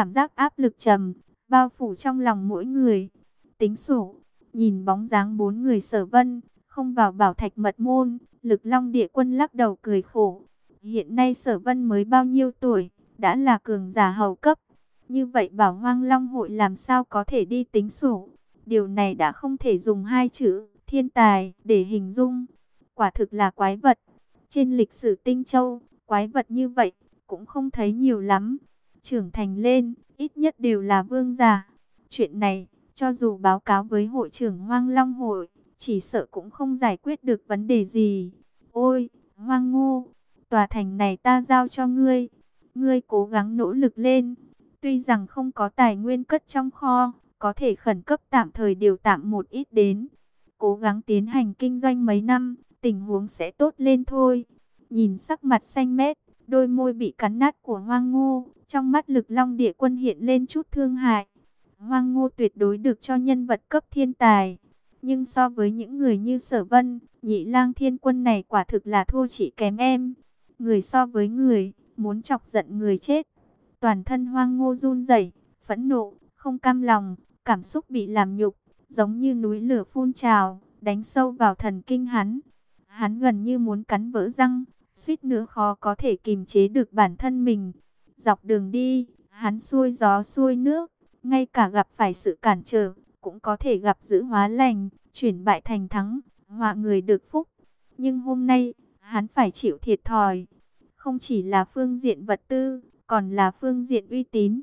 cảm giác áp lực trầm, bao phủ trong lòng mỗi người. Tính sổ, nhìn bóng dáng bốn người sở vân, không vào bảo thạch mật môn, lực long địa quân lắc đầu cười khổ. Hiện nay sở vân mới bao nhiêu tuổi, đã là cường giả hầu cấp. Như vậy bảo hoang long hội làm sao có thể đi tính sổ. Điều này đã không thể dùng hai chữ thiên tài để hình dung. Quả thực là quái vật. Trên lịch sử tinh châu, quái vật như vậy cũng không thấy nhiều lắm. Trưởng thành lên, ít nhất đều là vương giả. Chuyện này, cho dù báo cáo với hội trưởng Hoang Long hội, chỉ sợ cũng không giải quyết được vấn đề gì. Ôi, Hoang Ngô, tòa thành này ta giao cho ngươi. Ngươi cố gắng nỗ lực lên. Tuy rằng không có tài nguyên cất trong kho, có thể khẩn cấp tạm thời điều tạm một ít đến. Cố gắng tiến hành kinh doanh mấy năm, tình huống sẽ tốt lên thôi. Nhìn sắc mặt xanh mét, đôi môi bị cắn nát của Hoang Ngô, trong mắt lực long địa quân hiện lên chút thương hại. Hoang Ngô tuyệt đối được cho nhân vật cấp thiên tài. Nhưng so với những người như Sở Vân, nhị lang thiên quân này quả thực là thua chỉ kém em. Người so với người, muốn chọc giận người chết. Toàn thân Hoang Ngô run rẩy, phẫn nộ, không cam lòng, cảm xúc bị làm nhục, giống như núi lửa phun trào, đánh sâu vào thần kinh hắn. Hắn gần như muốn cắn vỡ răng, suýt nữa khó có thể kìm chế được bản thân mình. Dọc đường đi, hắn xuôi gió xuôi nước, ngay cả gặp phải sự cản trở, cũng có thể gặp giữ hóa lành, chuyển bại thành thắng, họa người được phúc. Nhưng hôm nay, hắn phải chịu thiệt thòi, không chỉ là phương diện vật tư, còn là phương diện uy tín.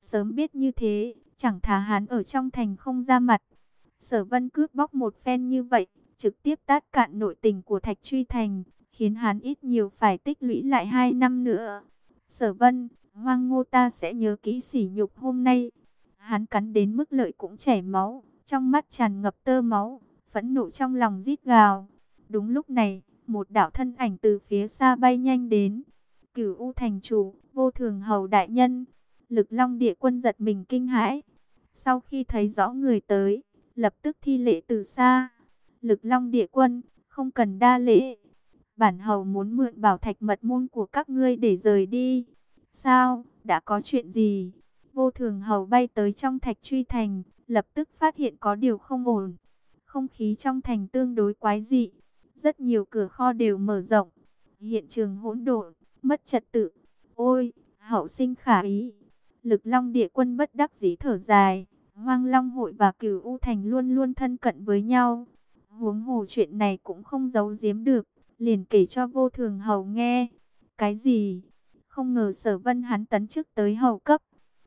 Sớm biết như thế, chẳng thà hắn ở trong thành không ra mặt. Sở vân cướp bóc một phen như vậy, trực tiếp tát cạn nội tình của Thạch Truy Thành, khiến hắn ít nhiều phải tích lũy lại hai năm nữa. Sở vân, hoang ngô ta sẽ nhớ kỹ sỉ nhục hôm nay. Hắn cắn đến mức lợi cũng chảy máu, trong mắt tràn ngập tơ máu, phẫn nộ trong lòng rít gào. Đúng lúc này, một đạo thân ảnh từ phía xa bay nhanh đến. Cửu U thành chủ, vô thường hầu đại nhân. Lực long địa quân giật mình kinh hãi. Sau khi thấy rõ người tới, lập tức thi lễ từ xa. Lực long địa quân, không cần đa lễ. Bản hầu muốn mượn bảo thạch mật môn của các ngươi để rời đi. Sao, đã có chuyện gì? Vô thường hầu bay tới trong thạch truy thành, lập tức phát hiện có điều không ổn. Không khí trong thành tương đối quái dị. Rất nhiều cửa kho đều mở rộng. Hiện trường hỗn độn, mất trật tự. Ôi, hậu sinh khả ý. Lực long địa quân bất đắc dĩ thở dài. Hoang Long hội và Cửu U Thành luôn luôn thân cận với nhau. Huống hồ chuyện này cũng không giấu giếm được, liền kể cho vô thường hầu nghe. Cái gì? Không ngờ sở vân hắn tấn chức tới hầu cấp.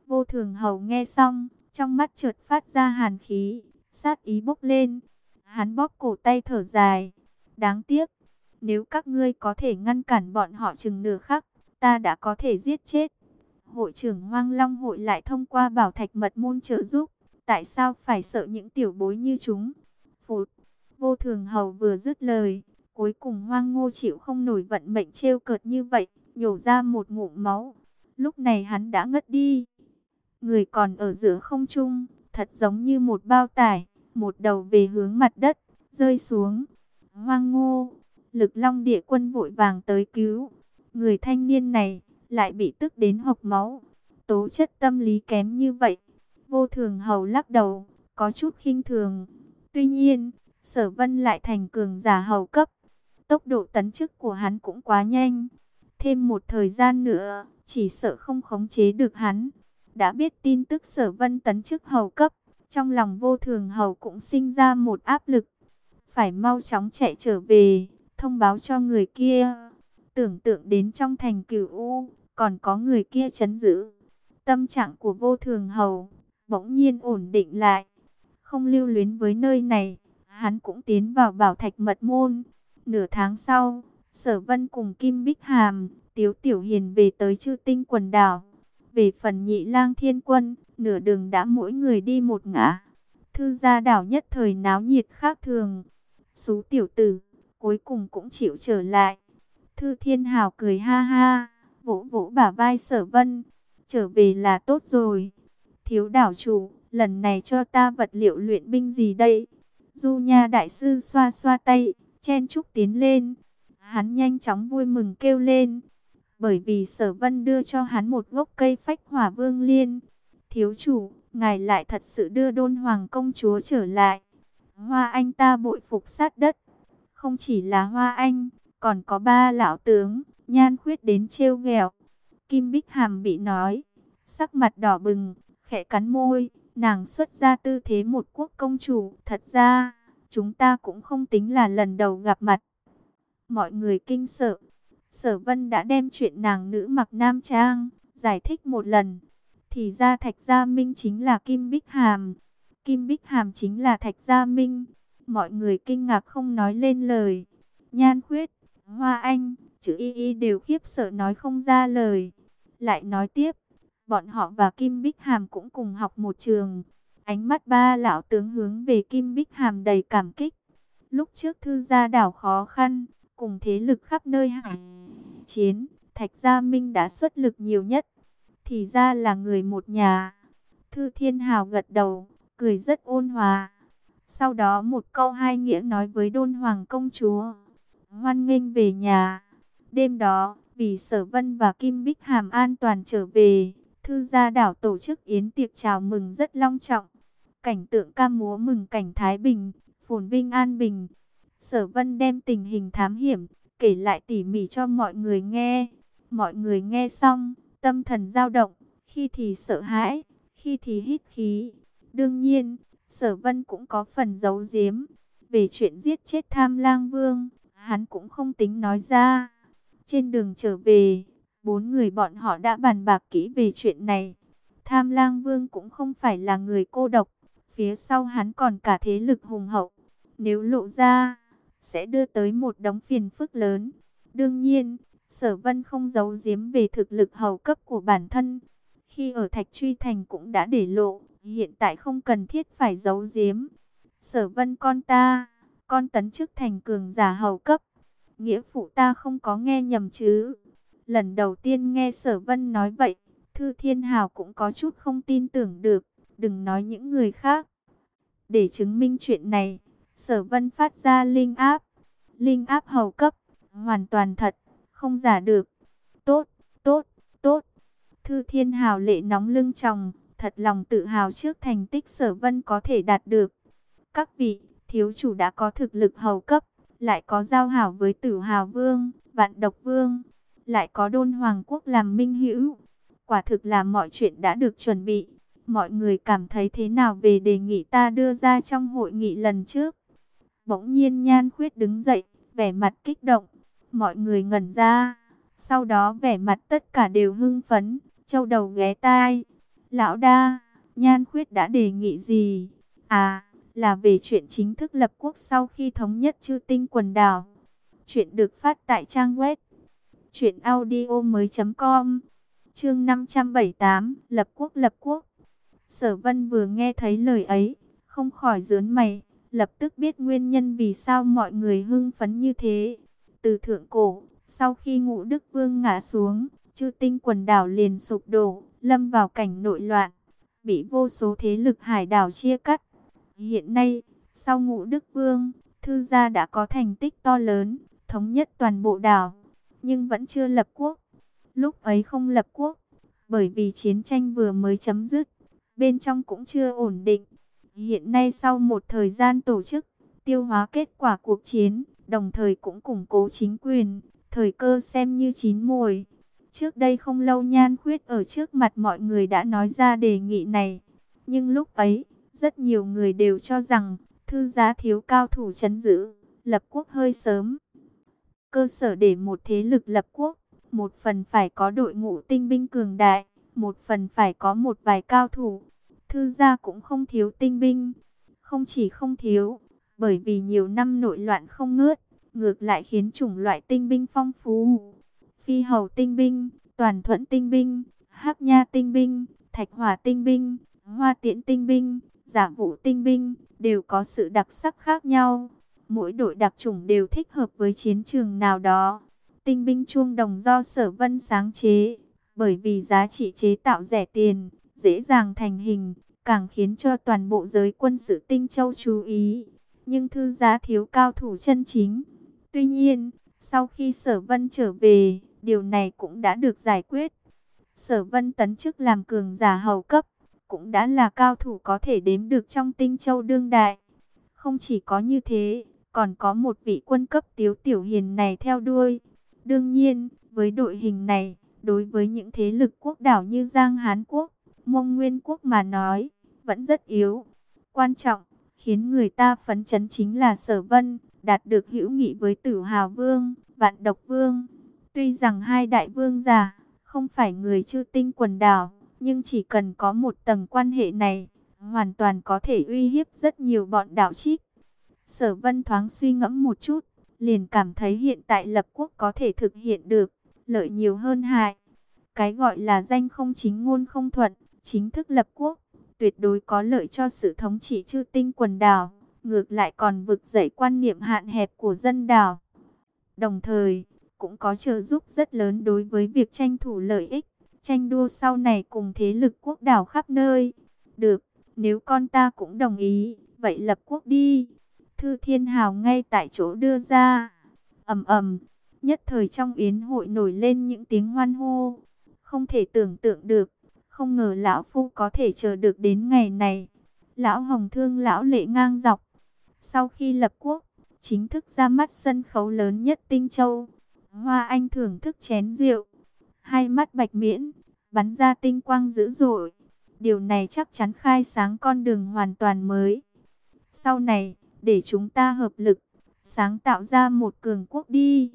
Vô thường hầu nghe xong, trong mắt chợt phát ra hàn khí, sát ý bốc lên. Hắn bóp cổ tay thở dài. Đáng tiếc, nếu các ngươi có thể ngăn cản bọn họ chừng nửa khắc, ta đã có thể giết chết. Hội trưởng Hoang Long hội lại thông qua bảo thạch mật môn trợ giúp. Tại sao phải sợ những tiểu bối như chúng? Phụt, vô thường hầu vừa dứt lời. Cuối cùng hoang ngô chịu không nổi vận mệnh trêu cợt như vậy, nhổ ra một ngụm máu. Lúc này hắn đã ngất đi. Người còn ở giữa không trung, thật giống như một bao tải, một đầu về hướng mặt đất, rơi xuống. Hoang ngô, lực long địa quân vội vàng tới cứu. Người thanh niên này lại bị tức đến hộc máu. Tố chất tâm lý kém như vậy. Vô thường hầu lắc đầu, có chút khinh thường. Tuy nhiên, sở vân lại thành cường giả hầu cấp. Tốc độ tấn chức của hắn cũng quá nhanh. Thêm một thời gian nữa, chỉ sợ không khống chế được hắn. Đã biết tin tức sở vân tấn chức hầu cấp, trong lòng vô thường hầu cũng sinh ra một áp lực. Phải mau chóng chạy trở về, thông báo cho người kia. Tưởng tượng đến trong thành cửu U, còn có người kia chấn giữ. Tâm trạng của vô thường hầu, bỗng nhiên ổn định lại. Không lưu luyến với nơi này, hắn cũng tiến vào bảo thạch mật môn. Nửa tháng sau, Sở Vân cùng Kim Bích Hàm, Tiếu Tiểu Hiền về tới Chư Tinh quần đảo. Về phần Nhị Lang Thiên Quân, nửa đường đã mỗi người đi một ngã. Thư gia đảo nhất thời náo nhiệt khác thường. Sú tiểu tử, cuối cùng cũng chịu trở lại. Thư Thiên Hào cười ha ha, vỗ vỗ bả vai Sở Vân, trở về là tốt rồi. Thiếu đảo chủ, lần này cho ta vật liệu luyện binh gì đây? Du Nha đại sư xoa xoa tay, chen chúc tiến lên. Hắn nhanh chóng vui mừng kêu lên. bởi vì sở vân đưa cho hắn một gốc cây phách hỏa vương liên. Thiếu chủ, ngài lại thật sự đưa đôn hoàng công chúa trở lại. Hoa anh ta bội phục sát đất. Không chỉ là hoa anh, còn có ba lão tướng, nhan khuyết đến trêu ghẹo. Kim Bích Hàm bị nói, sắc mặt đỏ bừng, khẽ cắn môi, nàng xuất ra tư thế một quốc công chủ. Thật ra, chúng ta cũng không tính là lần đầu gặp mặt. Mọi người kinh sợ, sở vân đã đem chuyện nàng nữ mặc nam trang, giải thích một lần. Thì ra Thạch Gia Minh chính là Kim Bích Hàm, Kim Bích Hàm chính là Thạch Gia Minh. Mọi người kinh ngạc không nói lên lời. Nhan khuyết, Hoa Anh, chữ y y đều khiếp sợ nói không ra lời. Lại nói tiếp, bọn họ và Kim Bích Hàm cũng cùng học một trường. Ánh mắt ba lão tướng hướng về Kim Bích Hàm đầy cảm kích. Lúc trước thư gia đảo khó khăn, cùng thế lực khắp nơi hải chiến, Thạch Gia Minh đã xuất lực nhiều nhất. Thì ra là người một nhà. Thư Thiên Hào gật đầu, cười rất ôn hòa. Sau đó một câu hai nghĩa nói với đôn hoàng công chúa. Hoan nghênh về nhà. Đêm đó, vì Sở Vân và Kim Bích Hàm an toàn trở về, thư gia đảo tổ chức yến tiệc chào mừng rất long trọng. Cảnh tượng ca múa mừng cảnh Thái Bình, phồn vinh an bình. Sở Vân đem tình hình thám hiểm, kể lại tỉ mỉ cho mọi người nghe. Mọi người nghe xong, tâm thần dao động, khi thì sợ hãi, khi thì hít khí. Đương nhiên, Sở Vân cũng có phần giấu giếm. Về chuyện giết chết Tham Lang Vương, hắn cũng không tính nói ra. Trên đường trở về, bốn người bọn họ đã bàn bạc kỹ về chuyện này. Tham Lang Vương cũng không phải là người cô độc, phía sau hắn còn cả thế lực hùng hậu. Nếu lộ ra, sẽ đưa tới một đống phiền phức lớn. Đương nhiên, Sở Vân không giấu giếm về thực lực hầu cấp của bản thân. Khi ở Thạch Truy Thành cũng đã để lộ, hiện tại không cần thiết phải giấu giếm. Sở Vân con ta, con tấn chức thành cường giả hầu cấp. Nghĩa phụ ta không có nghe nhầm chứ. Lần đầu tiên nghe Sở Vân nói vậy, Thư Thiên Hào cũng có chút không tin tưởng được, đừng nói những người khác. Để chứng minh chuyện này, Sở Vân phát ra linh áp. Linh áp hầu cấp, hoàn toàn thật, không giả được. Tốt, tốt, tốt. Thư Thiên Hào lệ nóng lưng tròng, thật lòng tự hào trước thành tích Sở Vân có thể đạt được. Các vị, thiếu chủ đã có thực lực hầu cấp, lại có giao hảo với Tử Hào Vương, Vạn Độc Vương, lại có Đôn Hoàng quốc làm minh hữu. Quả thực là mọi chuyện đã được chuẩn bị. Mọi người cảm thấy thế nào về đề nghị ta đưa ra trong hội nghị lần trước? Bỗng nhiên Nhan Khuyết đứng dậy, vẻ mặt kích động. Mọi người ngẩn ra. Sau đó vẻ mặt tất cả đều hưng phấn, châu đầu ghé tai. Lão đa, Nhan Khuyết đã đề nghị gì? À, là về chuyện chính thức lập quốc sau khi thống nhất chư tinh quần đảo. Chuyện được phát tại trang web truyệnaudiomoi.com. Chương 578, lập quốc lập quốc. Sở Vân vừa nghe thấy lời ấy, không khỏi dướn mày, lập tức biết nguyên nhân vì sao mọi người hưng phấn như thế. Từ thượng cổ, sau khi Ngũ Đức Vương ngã xuống, chư tinh quần đảo liền sụp đổ, lâm vào cảnh nội loạn, bị vô số thế lực hải đảo chia cắt. Hiện nay, sau Ngũ Đức Vương, thư gia đã có thành tích to lớn, thống nhất toàn bộ đảo, nhưng vẫn chưa lập quốc. Lúc ấy không lập quốc, bởi vì chiến tranh vừa mới chấm dứt, bên trong cũng chưa ổn định. Hiện nay sau một thời gian tổ chức, tiêu hóa kết quả cuộc chiến, đồng thời cũng củng cố chính quyền, thời cơ xem như chín mùi. Trước đây không lâu Nhan Khuyết ở trước mặt mọi người đã nói ra đề nghị này. Nhưng lúc ấy, rất nhiều người đều cho rằng, thư giá thiếu cao thủ chấn giữ, lập quốc hơi sớm. Cơ sở để một thế lực lập quốc, một phần phải có đội ngũ tinh binh cường đại, một phần phải có một vài cao thủ. Thư gia cũng không thiếu tinh binh, không chỉ không thiếu, bởi vì nhiều năm nội loạn không ngớt, ngược lại khiến chủng loại tinh binh phong phú. Phi hầu tinh binh, toàn thuẫn tinh binh, hắc nha tinh binh, thạch hỏa tinh binh, hoa tiễn tinh binh, giả vũ tinh binh, đều có sự đặc sắc khác nhau. Mỗi đội đặc chủng đều thích hợp với chiến trường nào đó. Tinh binh chuông đồng do sở vân sáng chế, bởi vì giá trị chế tạo rẻ tiền, dễ dàng thành hình, càng khiến cho toàn bộ giới quân sự tinh châu chú ý. Nhưng thư giá thiếu cao thủ chân chính. Tuy nhiên, sau khi sở vân trở về, Điều này cũng đã được giải quyết. Sở Vân tấn chức làm cường giả hầu cấp, cũng đã là cao thủ có thể đếm được trong tinh châu đương đại. Không chỉ có như thế, còn có một vị quân cấp tiếu tiểu hiền này theo đuôi. Đương nhiên, với đội hình này, đối với những thế lực quốc đảo như Giang Hán Quốc, Mông Nguyên Quốc mà nói, vẫn rất yếu. Quan trọng, khiến người ta phấn chấn chính là Sở Vân, đạt được hữu nghị với Tử Hào Vương, Vạn Độc Vương. Tuy rằng hai đại vương già không phải người chư tinh quần đảo, nhưng chỉ cần có một tầng quan hệ này, hoàn toàn có thể uy hiếp rất nhiều bọn đảo trích. Sở Vân thoáng suy ngẫm một chút, liền cảm thấy hiện tại lập quốc có thể thực hiện được, lợi nhiều hơn hại. Cái gọi là danh không chính ngôn không thuận, chính thức lập quốc, tuyệt đối có lợi cho sự thống trị chư tinh quần đảo, ngược lại còn vực dậy quan niệm hạn hẹp của dân đảo. Đồng thời, cũng có trợ giúp rất lớn đối với việc tranh thủ lợi ích, tranh đua sau này cùng thế lực quốc đảo khắp nơi. Được, nếu con ta cũng đồng ý, vậy lập quốc đi. Thư Thiên Hào ngay tại chỗ đưa ra. ầm ầm, nhất thời trong yến hội nổi lên những tiếng hoan hô. Không thể tưởng tượng được, không ngờ lão phu có thể chờ được đến ngày này. Lão Hồng Thương lão lệ ngang dọc. Sau khi lập quốc, chính thức ra mắt sân khấu lớn nhất Tinh Châu. Hoa Anh thưởng thức chén rượu, hai mắt bạch miễn, bắn ra tinh quang dữ dội. Điều này chắc chắn khai sáng con đường hoàn toàn mới. Sau này, để chúng ta hợp lực, sáng tạo ra một cường quốc đi.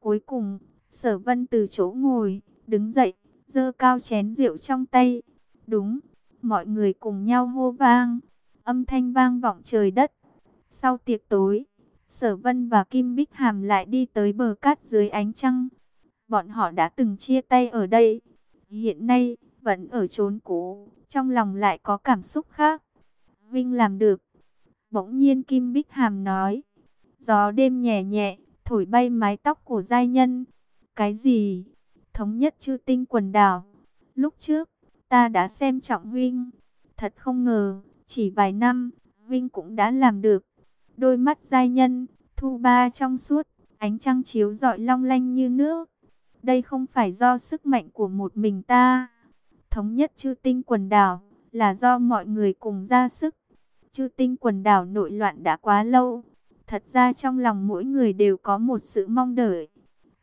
Cuối cùng, sở vân từ chỗ ngồi, đứng dậy, dơ cao chén rượu trong tay. Đúng, mọi người cùng nhau hô vang, âm thanh vang vọng trời đất. Sau tiệc tối, Sở Vân và Kim Bích Hàm lại đi tới bờ cát dưới ánh trăng. Bọn họ đã từng chia tay ở đây, hiện nay vẫn ở chốn cũ, trong lòng lại có cảm xúc khác. Vinh làm được. Bỗng nhiên Kim Bích Hàm nói, gió đêm nhẹ nhẹ, thổi bay mái tóc của giai nhân. Cái gì? Thống nhất chư tinh quần đảo. Lúc trước, ta đã xem trọng huynh Thật không ngờ, chỉ vài năm, huynh cũng đã làm được. Đôi mắt giai nhân, thu ba trong suốt, ánh trăng chiếu rọi long lanh như nước. Đây không phải do sức mạnh của một mình ta. Thống nhất chư tinh quần đảo, là do mọi người cùng ra sức. Chư tinh quần đảo nội loạn đã quá lâu. Thật ra trong lòng mỗi người đều có một sự mong đợi.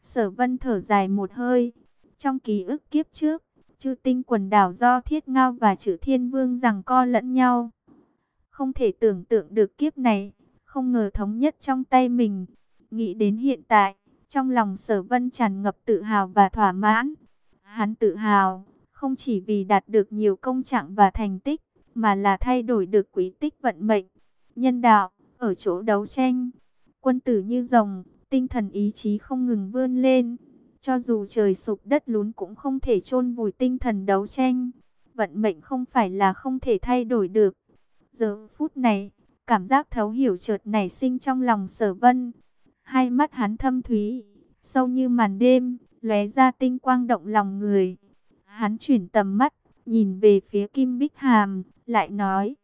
Sở vân thở dài một hơi. Trong ký ức kiếp trước, chư tinh quần đảo do thiết ngao và chữ thiên vương rằng co lẫn nhau. Không thể tưởng tượng được kiếp này, không ngờ thống nhất trong tay mình. Nghĩ đến hiện tại, trong lòng sở vân tràn ngập tự hào và thỏa mãn. Hắn tự hào, không chỉ vì đạt được nhiều công trạng và thành tích, mà là thay đổi được quý tích vận mệnh. Nhân đạo, ở chỗ đấu tranh, quân tử như rồng, tinh thần ý chí không ngừng vươn lên. Cho dù trời sụp đất lún cũng không thể chôn vùi tinh thần đấu tranh. Vận mệnh không phải là không thể thay đổi được. Giờ phút này, Cảm giác thấu hiểu chợt nảy sinh trong lòng sở vân. Hai mắt hắn thâm thúy, sâu như màn đêm, lóe ra tinh quang động lòng người. Hắn chuyển tầm mắt, nhìn về phía Kim Bích Hàm, lại nói.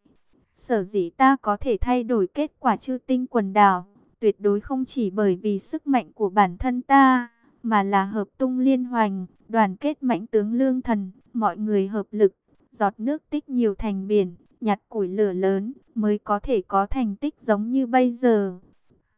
Sở dĩ ta có thể thay đổi kết quả chư tinh quần đảo, tuyệt đối không chỉ bởi vì sức mạnh của bản thân ta, mà là hợp tung liên hoành, đoàn kết mãnh tướng lương thần, mọi người hợp lực, giọt nước tích nhiều thành biển, nhặt củi lửa lớn, mới có thể có thành tích giống như bây giờ.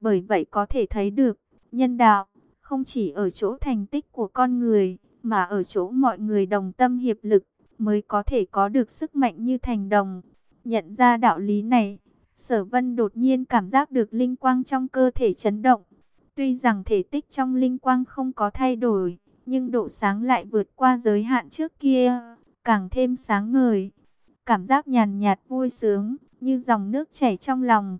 Bởi vậy có thể thấy được, nhân đạo, không chỉ ở chỗ thành tích của con người, mà ở chỗ mọi người đồng tâm hiệp lực, mới có thể có được sức mạnh như thành đồng. Nhận ra đạo lý này, sở vân đột nhiên cảm giác được linh quang trong cơ thể chấn động. Tuy rằng thể tích trong linh quang không có thay đổi, nhưng độ sáng lại vượt qua giới hạn trước kia, càng thêm sáng ngời. Cảm giác nhàn nhạt vui sướng, như dòng nước chảy trong lòng.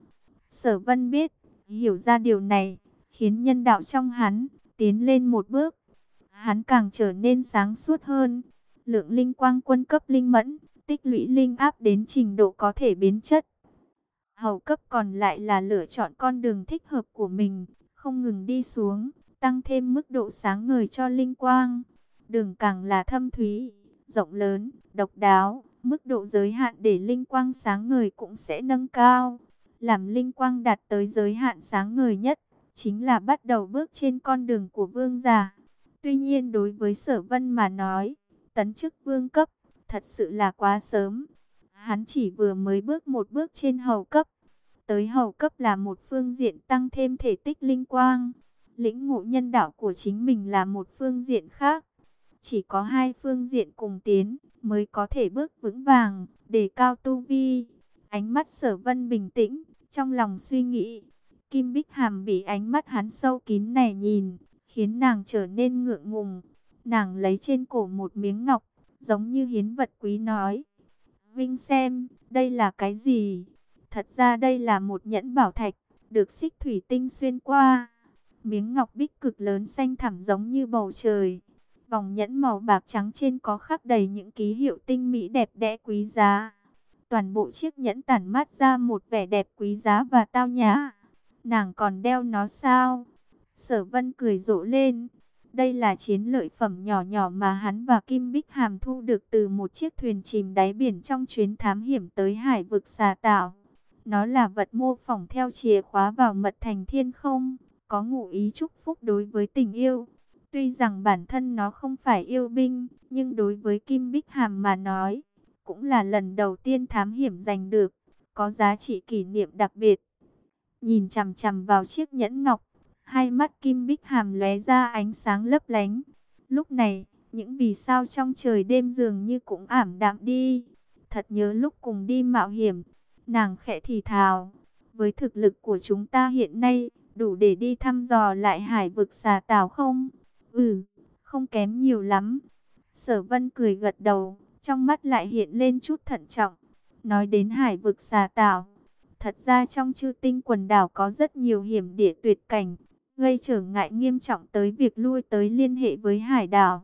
Sở vân biết, hiểu ra điều này, khiến nhân đạo trong hắn, tiến lên một bước. Hắn càng trở nên sáng suốt hơn. Lượng linh quang quân cấp linh mẫn, tích lũy linh áp đến trình độ có thể biến chất. Hầu cấp còn lại là lựa chọn con đường thích hợp của mình, không ngừng đi xuống, tăng thêm mức độ sáng ngời cho linh quang. Đường càng là thâm thúy, rộng lớn, độc đáo, Mức độ giới hạn để linh quang sáng ngời cũng sẽ nâng cao. Làm linh quang đạt tới giới hạn sáng ngời nhất, chính là bắt đầu bước trên con đường của vương giả. Tuy nhiên đối với sở vân mà nói, tấn chức vương cấp, thật sự là quá sớm. Hắn chỉ vừa mới bước một bước trên hầu cấp. Tới hầu cấp là một phương diện tăng thêm thể tích linh quang. Lĩnh ngộ nhân đạo của chính mình là một phương diện khác. Chỉ có hai phương diện cùng tiến mới có thể bước vững vàng, để cao tu vi. Ánh mắt sở vân bình tĩnh, trong lòng suy nghĩ. Kim Bích Hàm bị ánh mắt hắn sâu kín này nhìn, khiến nàng trở nên ngượng ngùng. Nàng lấy trên cổ một miếng ngọc, giống như hiến vật quý nói. Vinh xem, đây là cái gì? Thật ra đây là một nhẫn bảo thạch, được xích thủy tinh xuyên qua. Miếng ngọc bích cực lớn xanh thẳm giống như bầu trời. Vòng nhẫn màu bạc trắng trên có khắc đầy những ký hiệu tinh mỹ đẹp đẽ quý giá. Toàn bộ chiếc nhẫn tản mát ra một vẻ đẹp quý giá và tao nhã. Nàng còn đeo nó sao? Sở vân cười rộ lên. Đây là chiến lợi phẩm nhỏ nhỏ mà hắn và Kim Bích Hàm thu được từ một chiếc thuyền chìm đáy biển trong chuyến thám hiểm tới hải vực xà tạo. Nó là vật mô phỏng theo chìa khóa vào mật thành thiên không, có ngụ ý chúc phúc đối với tình yêu. Tuy rằng bản thân nó không phải yêu binh, nhưng đối với Kim Bích Hàm mà nói, cũng là lần đầu tiên thám hiểm giành được, có giá trị kỷ niệm đặc biệt. Nhìn chằm chằm vào chiếc nhẫn ngọc, hai mắt Kim Bích Hàm lóe ra ánh sáng lấp lánh. Lúc này, những vì sao trong trời đêm dường như cũng ảm đạm đi. Thật nhớ lúc cùng đi mạo hiểm, nàng khẽ thì thào. Với thực lực của chúng ta hiện nay, đủ để đi thăm dò lại hải vực xà tảo không? Ừ, không kém nhiều lắm. Sở vân cười gật đầu, trong mắt lại hiện lên chút thận trọng. Nói đến hải vực xà tảo, thật ra trong chư tinh quần đảo có rất nhiều hiểm địa tuyệt cảnh, gây trở ngại nghiêm trọng tới việc lui tới liên hệ với hải đảo.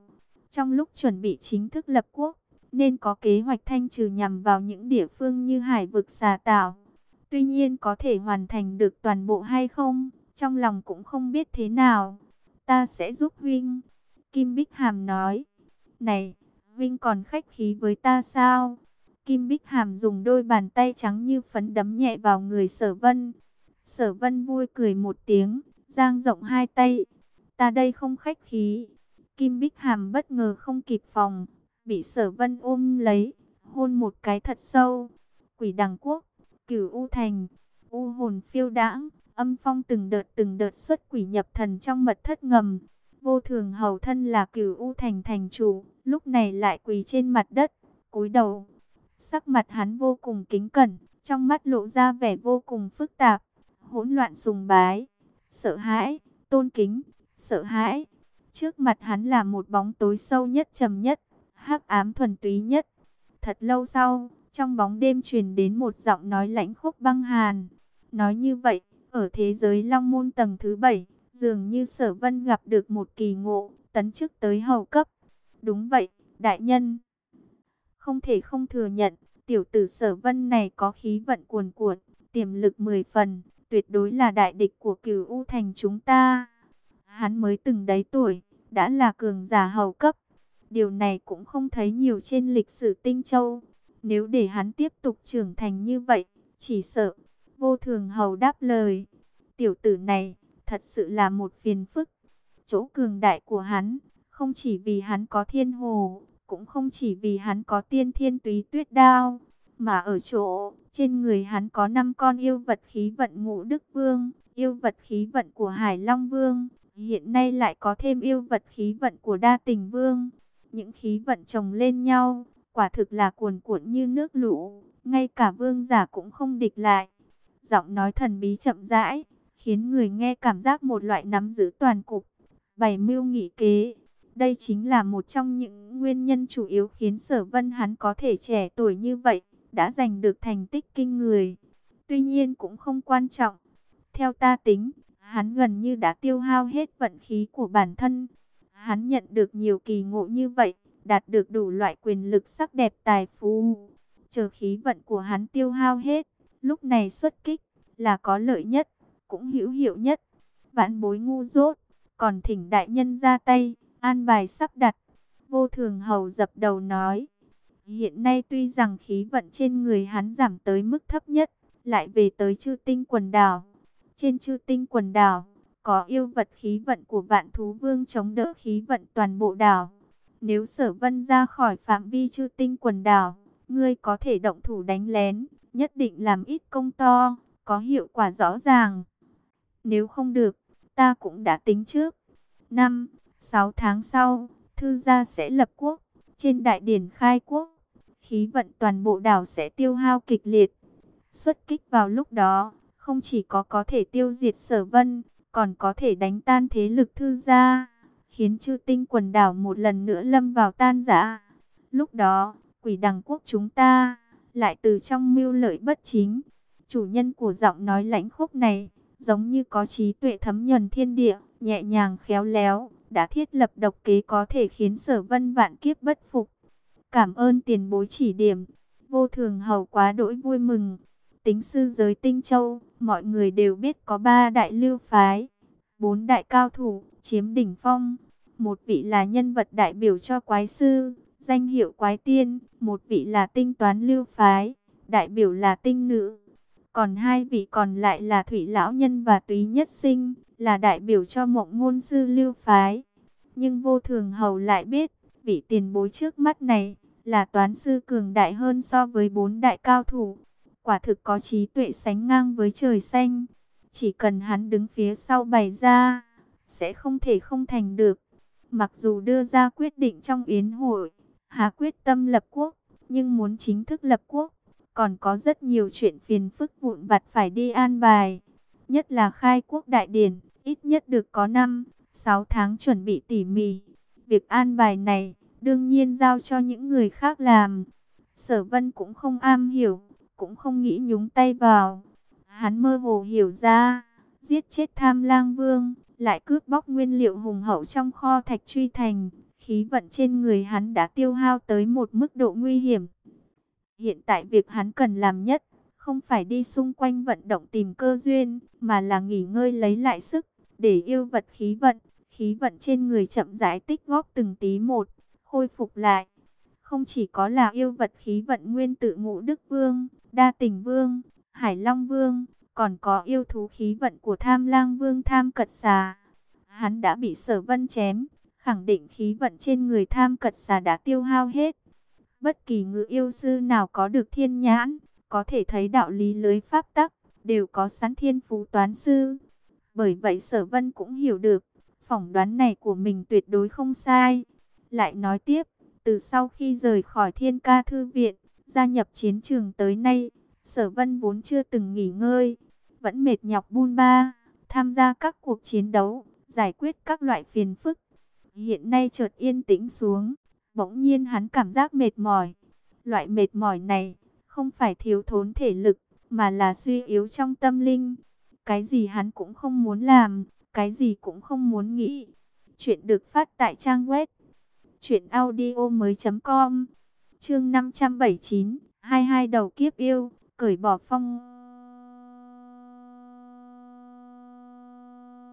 Trong lúc chuẩn bị chính thức lập quốc, nên có kế hoạch thanh trừ nhằm vào những địa phương như hải vực xà tạo. Tuy nhiên có thể hoàn thành được toàn bộ hay không, trong lòng cũng không biết thế nào. Ta sẽ giúp Huynh. Kim Bích Hàm nói. Này, Huynh còn khách khí với ta sao? Kim Bích Hàm dùng đôi bàn tay trắng như phấn đấm nhẹ vào người sở vân. Sở vân vui cười một tiếng, giang rộng hai tay. Ta đây không khách khí. Kim Bích Hàm bất ngờ không kịp phòng, bị sở vân ôm lấy, hôn một cái thật sâu. Quỷ đằng quốc, cửu U Thành, U hồn phiêu đãng, âm phong từng đợt từng đợt xuất quỷ nhập thần trong mật thất ngầm. Vô thường hầu thân là cửu U Thành thành chủ, lúc này lại quỳ trên mặt đất, cúi đầu. Sắc mặt hắn vô cùng kính cẩn, trong mắt lộ ra vẻ vô cùng phức tạp, hỗn loạn sùng bái sợ hãi, tôn kính, sợ hãi. Trước mặt hắn là một bóng tối sâu nhất trầm nhất, hắc ám thuần túy nhất. Thật lâu sau, trong bóng đêm truyền đến một giọng nói lãnh khốc băng hàn. Nói như vậy, ở thế giới Long Môn tầng thứ bảy, dường như sở vân gặp được một kỳ ngộ, tấn chức tới hầu cấp. Đúng vậy, đại nhân. Không thể không thừa nhận, tiểu tử sở vân này có khí vận cuồn cuộn, tiềm lực mười phần, tuyệt đối là đại địch của cửu U thành chúng ta. Hắn mới từng đấy tuổi, đã là cường giả hầu cấp. Điều này cũng không thấy nhiều trên lịch sử Tinh Châu. Nếu để hắn tiếp tục trưởng thành như vậy, chỉ sợ, vô thường hầu đáp lời. Tiểu tử này, thật sự là một phiền phức. Chỗ cường đại của hắn, không chỉ vì hắn có thiên hồ, cũng không chỉ vì hắn có tiên thiên túy tuyết đao, mà ở chỗ, trên người hắn có 5 con yêu vật khí vận ngũ đức vương, yêu vật khí vận của Hải Long Vương, hiện nay lại có thêm yêu vật khí vận của đa tình vương. Những khí vận chồng lên nhau, quả thực là cuồn cuộn như nước lũ, ngay cả vương giả cũng không địch lại. Giọng nói thần bí chậm rãi, khiến người nghe cảm giác một loại nắm giữ toàn cục, bày mưu nghị kế. Đây chính là một trong những nguyên nhân chủ yếu khiến sở vân hắn có thể trẻ tuổi như vậy đã giành được thành tích kinh người. Tuy nhiên cũng không quan trọng. Theo ta tính, hắn gần như đã tiêu hao hết vận khí của bản thân. Hắn nhận được nhiều kỳ ngộ như vậy, đạt được đủ loại quyền lực sắc đẹp tài phú. Chờ khí vận của hắn tiêu hao hết, lúc này xuất kích là có lợi nhất, cũng hữu hiệu nhất. Vãn bối ngu dốt, còn thỉnh đại nhân ra tay, an bài sắp đặt. Vô thường hầu dập đầu nói. Hiện nay tuy rằng khí vận trên người hắn giảm tới mức thấp nhất, lại về tới chư tinh quần đảo. Trên chư tinh quần đảo, có yêu vật khí vận của vạn thú vương chống đỡ khí vận toàn bộ đảo. Nếu sở vân ra khỏi phạm vi chư tinh quần đảo, ngươi có thể động thủ đánh lén, nhất định làm ít công to, có hiệu quả rõ ràng. Nếu không được, ta cũng đã tính trước. Năm, sáu tháng sau, thư gia sẽ lập quốc, trên đại điển khai quốc, khí vận toàn bộ đảo sẽ tiêu hao kịch liệt. Xuất kích vào lúc đó, không chỉ có có thể tiêu diệt sở vân, còn có thể đánh tan thế lực thư gia, khiến chư tinh quần đảo một lần nữa lâm vào tan rã. Lúc đó, quỷ đằng quốc chúng ta, lại từ trong mưu lợi bất chính. Chủ nhân của giọng nói lãnh khúc này, giống như có trí tuệ thấm nhuần thiên địa, nhẹ nhàng khéo léo, đã thiết lập độc kế có thể khiến sở vân vạn kiếp bất phục. Cảm ơn tiền bối chỉ điểm, vô thường hầu quá đỗi vui mừng. Tính sư giới tinh châu, mọi người đều biết có ba đại lưu phái, bốn đại cao thủ, chiếm đỉnh phong. Một vị là nhân vật đại biểu cho quái sư, danh hiệu quái tiên, một vị là tinh toán lưu phái, đại biểu là tinh nữ. Còn hai vị còn lại là thủy lão nhân và túy nhất sinh, là đại biểu cho mộng ngôn sư lưu phái. Nhưng vô thường hầu lại biết, vị tiền bối trước mắt này, là toán sư cường đại hơn so với bốn đại cao thủ. Quả thực có trí tuệ sánh ngang với trời xanh. Chỉ cần hắn đứng phía sau bày ra, sẽ không thể không thành được. Mặc dù đưa ra quyết định trong yến hội, Hà quyết tâm lập quốc, nhưng muốn chính thức lập quốc, còn có rất nhiều chuyện phiền phức vụn vặt phải đi an bài. Nhất là khai quốc đại điển, ít nhất được có 5, 6 tháng chuẩn bị tỉ mỉ. Việc an bài này, đương nhiên giao cho những người khác làm. Sở vân cũng không am hiểu, cũng không nghĩ nhúng tay vào. Hắn mơ hồ hiểu ra, giết chết tham lang vương, lại cướp bóc nguyên liệu hùng hậu trong kho thạch truy thành. Khí vận trên người hắn đã tiêu hao tới một mức độ nguy hiểm. Hiện tại việc hắn cần làm nhất, không phải đi xung quanh vận động tìm cơ duyên, mà là nghỉ ngơi lấy lại sức, để yêu vật khí vận, khí vận trên người chậm rãi tích góp từng tí một, khôi phục lại. Không chỉ có là yêu vật khí vận nguyên tự ngũ đức vương, đa tình vương, hải long vương, còn có yêu thú khí vận của tham lang vương tham cật xà. Hắn đã bị sở vân chém, khẳng định khí vận trên người tham cật xà đã tiêu hao hết. Bất kỳ ngự yêu sư nào có được thiên nhãn, có thể thấy đạo lý lưới pháp tắc, đều có sẵn thiên phú toán sư. Bởi vậy sở vân cũng hiểu được, phỏng đoán này của mình tuyệt đối không sai. Lại nói tiếp, từ sau khi rời khỏi thiên ca thư viện, gia nhập chiến trường tới nay, sở vân vốn chưa từng nghỉ ngơi, vẫn mệt nhọc buôn ba, tham gia các cuộc chiến đấu, giải quyết các loại phiền phức. Hiện nay chợt yên tĩnh xuống, bỗng nhiên hắn cảm giác mệt mỏi. Loại mệt mỏi này không phải thiếu thốn thể lực, mà là suy yếu trong tâm linh. Cái gì hắn cũng không muốn làm, cái gì cũng không muốn nghĩ. Chuyện được phát tại trang web truyệnaudiomoi.com. Chương 579, 22 đầu kiếp yêu, cởi bỏ phong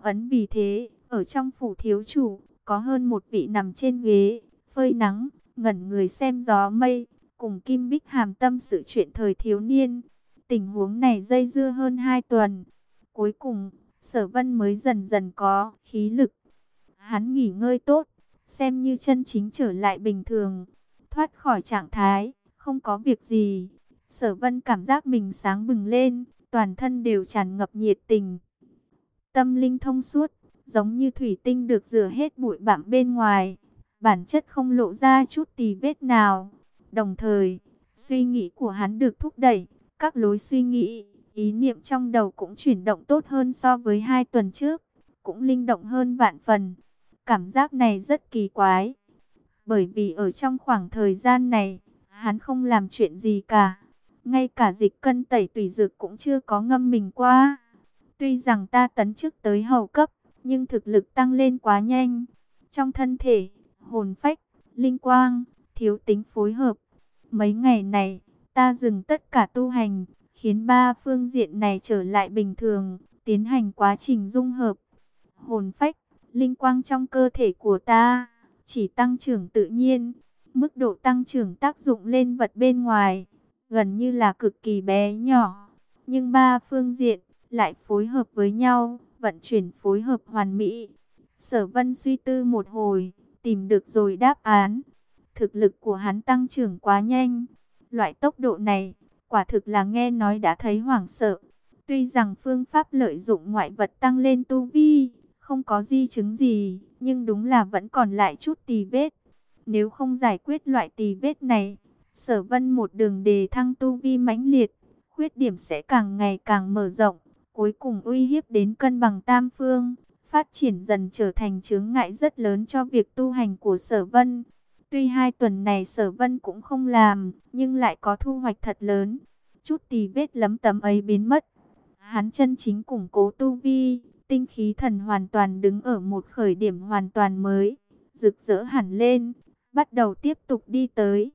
ấn vì thế, ở trong phủ thiếu chủ, có hơn một vị nằm trên ghế, phơi nắng, ngẩn người xem gió mây, cùng Kim Bích hàm tâm sự chuyện thời thiếu niên. Tình huống này dây dưa hơn hai tuần. Cuối cùng, sở vân mới dần dần có khí lực. Hắn nghỉ ngơi tốt, xem như chân chính trở lại bình thường, thoát khỏi trạng thái, không có việc gì. Sở vân cảm giác mình sáng bừng lên, toàn thân đều tràn ngập nhiệt tình. Tâm linh thông suốt, giống như thủy tinh được rửa hết bụi bặm bên ngoài, bản chất không lộ ra chút tì vết nào. Đồng thời, suy nghĩ của hắn được thúc đẩy, các lối suy nghĩ, ý niệm trong đầu cũng chuyển động tốt hơn so với hai tuần trước, cũng linh động hơn vạn phần. Cảm giác này rất kỳ quái, bởi vì ở trong khoảng thời gian này, hắn không làm chuyện gì cả. Ngay cả dịch cân tẩy tùy dược cũng chưa có ngâm mình qua. Tuy rằng ta tấn chức tới hầu cấp, nhưng thực lực tăng lên quá nhanh. Trong thân thể, hồn phách, linh quang, thiếu tính phối hợp. Mấy ngày này, ta dừng tất cả tu hành, khiến ba phương diện này trở lại bình thường, tiến hành quá trình dung hợp. Hồn phách, linh quang trong cơ thể của ta, chỉ tăng trưởng tự nhiên, mức độ tăng trưởng tác dụng lên vật bên ngoài, gần như là cực kỳ bé nhỏ. Nhưng ba phương diện lại phối hợp với nhau, vận chuyển phối hợp hoàn mỹ. Sở Vân suy tư một hồi, tìm được rồi đáp án. Thực lực của hắn tăng trưởng quá nhanh. Loại tốc độ này, quả thực là nghe nói đã thấy hoảng sợ. Tuy rằng phương pháp lợi dụng ngoại vật tăng lên tu vi, không có di chứng gì, nhưng đúng là vẫn còn lại chút tì vết. Nếu không giải quyết loại tì vết này, sở vân một đường đề thăng tu vi mãnh liệt, khuyết điểm sẽ càng ngày càng mở rộng, cuối cùng uy hiếp đến cân bằng tam phương, phát triển dần trở thành chướng ngại rất lớn cho việc tu hành của sở vân. Tuy hai tuần này sở vân cũng không làm, nhưng lại có thu hoạch thật lớn. Chút tì vết lấm tấm ấy biến mất. Hắn chân chính củng cố tu vi, tinh khí thần hoàn toàn đứng ở một khởi điểm hoàn toàn mới, rực rỡ hẳn lên, bắt đầu tiếp tục đi tới.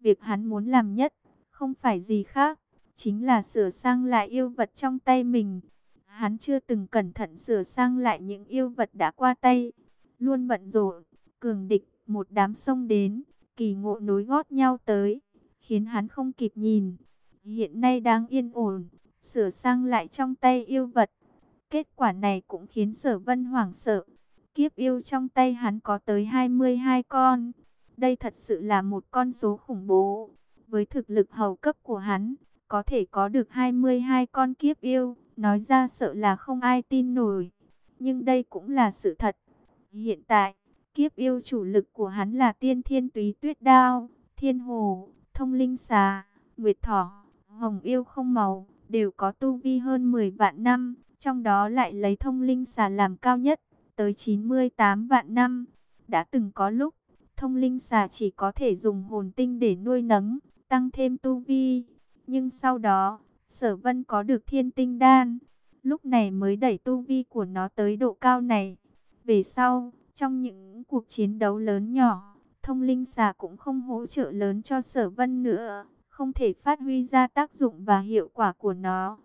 Việc hắn muốn làm nhất, không phải gì khác, chính là sửa sang lại yêu vật trong tay mình. Hắn chưa từng cẩn thận sửa sang lại những yêu vật đã qua tay, luôn bận rộn, cường địch, một đám sông đến, kỳ ngộ nối gót nhau tới, khiến hắn không kịp nhìn. Hiện nay đang yên ổn, sửa sang lại trong tay yêu vật. Kết quả này cũng khiến sở vân hoảng sợ. Kiếp yêu trong tay hắn có tới 22 con. Đây thật sự là một con số khủng bố. Với thực lực hầu cấp của hắn, có thể có được 22 con kiếp yêu. Nói ra sợ là không ai tin nổi. Nhưng đây cũng là sự thật. Hiện tại, kiếp yêu chủ lực của hắn là tiên thiên túy tuyết đao, thiên hồ, thông linh xà, nguyệt thỏ, hồng yêu không màu, đều có tu vi hơn 10 vạn năm trong đó lại lấy thông linh xà làm cao nhất, tới 98 vạn năm. Đã từng có lúc, thông linh xà chỉ có thể dùng hồn tinh để nuôi nấng, tăng thêm tu vi. Nhưng sau đó, sở vân có được thiên tinh đan, lúc này mới đẩy tu vi của nó tới độ cao này. Về sau, trong những cuộc chiến đấu lớn nhỏ, thông linh xà cũng không hỗ trợ lớn cho sở vân nữa, không thể phát huy ra tác dụng và hiệu quả của nó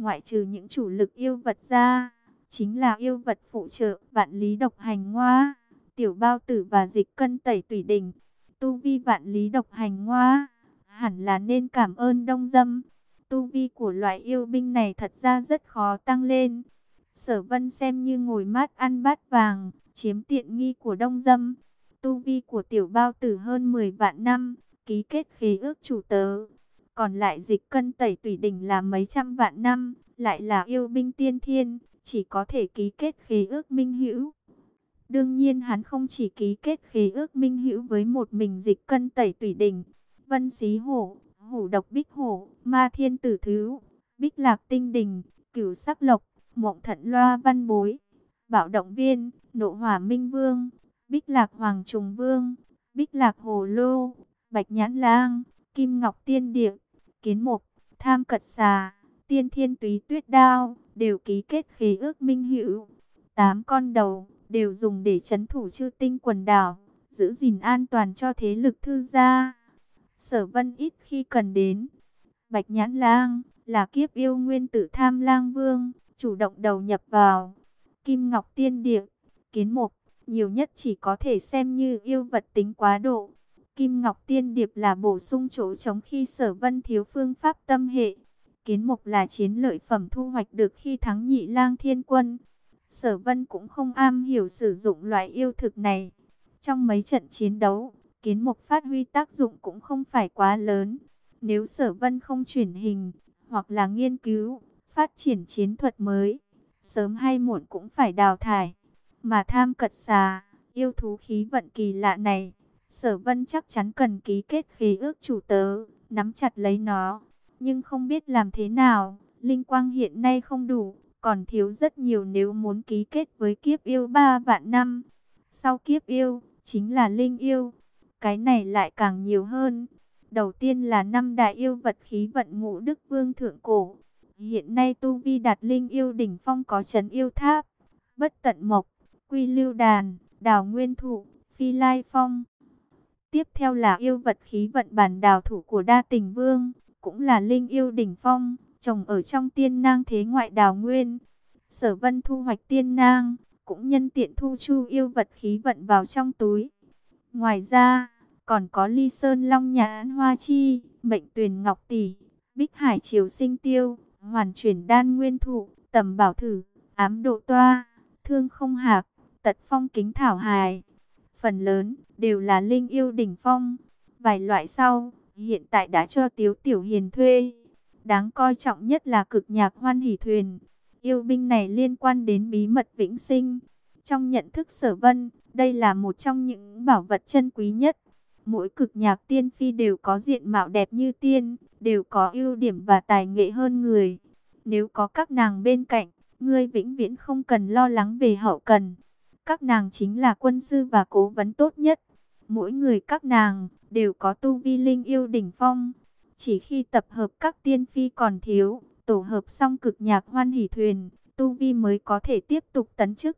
ngoại trừ những chủ lực yêu vật ra, chính là yêu vật phụ trợ, vạn lý độc hành ngoa, tiểu bao tử và dịch cân tẩy tủy đỉnh. Tu vi vạn lý độc hành ngoa, hẳn là nên cảm ơn đông dâm. Tu vi của loại yêu binh này thật ra rất khó tăng lên. Sở vân xem như ngồi mát ăn bát vàng, chiếm tiện nghi của đông dâm. Tu vi của tiểu bao tử hơn 10 vạn năm, ký kết khí ước chủ tớ, còn lại dịch cân tẩy tủy đỉnh là mấy trăm vạn năm, lại là yêu binh tiên thiên, chỉ có thể ký kết khế ước minh hữu. Đương nhiên hắn không chỉ ký kết khế ước minh hữu với một mình dịch cân tẩy tủy đỉnh, vân xí hổ, hổ độc bích hổ, ma thiên tử thứ, bích lạc tinh đình, cửu sắc lộc, mộng thận loa văn bối, bảo động viên, nộ hỏa minh vương, bích lạc hoàng trùng vương, bích lạc hồ lô, bạch nhãn lang, kim ngọc tiên điệp, kiến mục, tham cật xà, tiên thiên túy tuyết đao, đều ký kết khí ước minh hữu. Tám con đầu, đều dùng để chấn thủ chư tinh quần đảo, giữ gìn an toàn cho thế lực thư gia. Sở vân ít khi cần đến. Bạch nhãn lang, là kiếp yêu nguyên tử tham lang vương, chủ động đầu nhập vào. Kim Ngọc Tiên Điệp, kiến mục, nhiều nhất chỉ có thể xem như yêu vật tính quá độ. Kim Ngọc Tiên Điệp là bổ sung chỗ trống khi sở vân thiếu phương pháp tâm hệ. Kiến mục là chiến lợi phẩm thu hoạch được khi thắng nhị lang thiên quân. Sở vân cũng không am hiểu sử dụng loại yêu thực này. Trong mấy trận chiến đấu, kiến mục phát huy tác dụng cũng không phải quá lớn. Nếu sở vân không chuyển hình, hoặc là nghiên cứu, phát triển chiến thuật mới, sớm hay muộn cũng phải đào thải. Mà tham cật xà, yêu thú khí vận kỳ lạ này, Sở Vân chắc chắn cần ký kết khế ước chủ tớ, nắm chặt lấy nó. Nhưng không biết làm thế nào, linh quang hiện nay không đủ, còn thiếu rất nhiều nếu muốn ký kết với kiếp yêu ba vạn năm. Sau kiếp yêu, chính là linh yêu. Cái này lại càng nhiều hơn. Đầu tiên là năm đại yêu vật khí vận ngũ đức vương thượng cổ. Hiện nay tu vi đạt linh yêu đỉnh phong có trấn yêu tháp, bất tận mộc, quy lưu đàn, đào nguyên thụ, phi lai phong. Tiếp theo là yêu vật khí vận bản đào thủ của đa tình vương, cũng là linh yêu đỉnh phong, trồng ở trong tiên nang thế ngoại đào nguyên. Sở vân thu hoạch tiên nang, cũng nhân tiện thu chu yêu vật khí vận vào trong túi. Ngoài ra, còn có ly sơn long nhãn hoa chi, mệnh tuyền ngọc tỷ, bích hải triều sinh tiêu, hoàn chuyển đan nguyên thụ, tầm bảo thử, ám độ toa, thương không hạc, tật phong kính thảo hài. Phần lớn đều là linh yêu đỉnh phong. Vài loại sau, hiện tại đã cho Tiếu Tiểu Hiền thuê. Đáng coi trọng nhất là cực nhạc hoan hỷ thuyền. Yêu binh này liên quan đến bí mật vĩnh sinh. Trong nhận thức sở vân, đây là một trong những bảo vật chân quý nhất. Mỗi cực nhạc tiên phi đều có diện mạo đẹp như tiên, đều có ưu điểm và tài nghệ hơn người. Nếu có các nàng bên cạnh, ngươi vĩnh viễn không cần lo lắng về hậu cần. Các nàng chính là quân sư và cố vấn tốt nhất. Mỗi người các nàng đều có tu vi linh yêu đỉnh phong. Chỉ khi tập hợp các tiên phi còn thiếu, tổ hợp xong cực nhạc hoan hỷ thuyền, tu vi mới có thể tiếp tục tấn chức.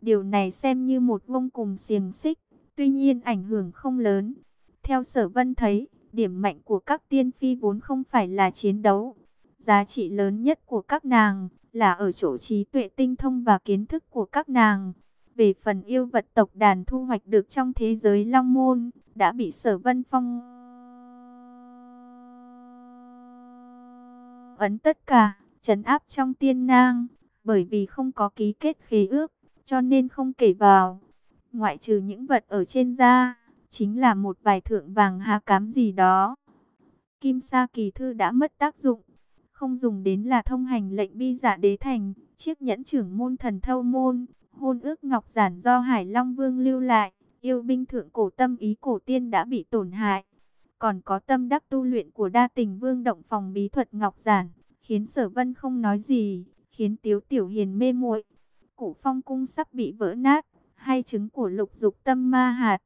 Điều này xem như một gông cùng xiềng xích, tuy nhiên ảnh hưởng không lớn. Theo sở vân thấy, điểm mạnh của các tiên phi vốn không phải là chiến đấu. Giá trị lớn nhất của các nàng là ở chỗ trí tuệ tinh thông và kiến thức của các nàng. Về phần yêu vật tộc đàn thu hoạch được trong thế giới Long Môn, đã bị sở vân phong ấn tất cả, trấn áp trong tiên nang, bởi vì không có ký kết khế ước, cho nên không kể vào. Ngoại trừ những vật ở trên da, chính là một vài thượng vàng hà cám gì đó. Kim Sa kỳ thư đã mất tác dụng, không dùng đến là thông hành lệnh bi giả đế thành, chiếc nhẫn trưởng môn thần thâu môn, hôn ước ngọc giản do Hải Long Vương lưu lại, yêu binh thượng cổ tâm ý cổ tiên đã bị tổn hại. Còn có tâm đắc tu luyện của đa tình vương động phòng bí thuật ngọc giản, khiến sở vân không nói gì, khiến tiếu tiểu hiền mê muội. Cụ phong cung sắp bị vỡ nát, hay trứng của lục dục tâm ma hạt.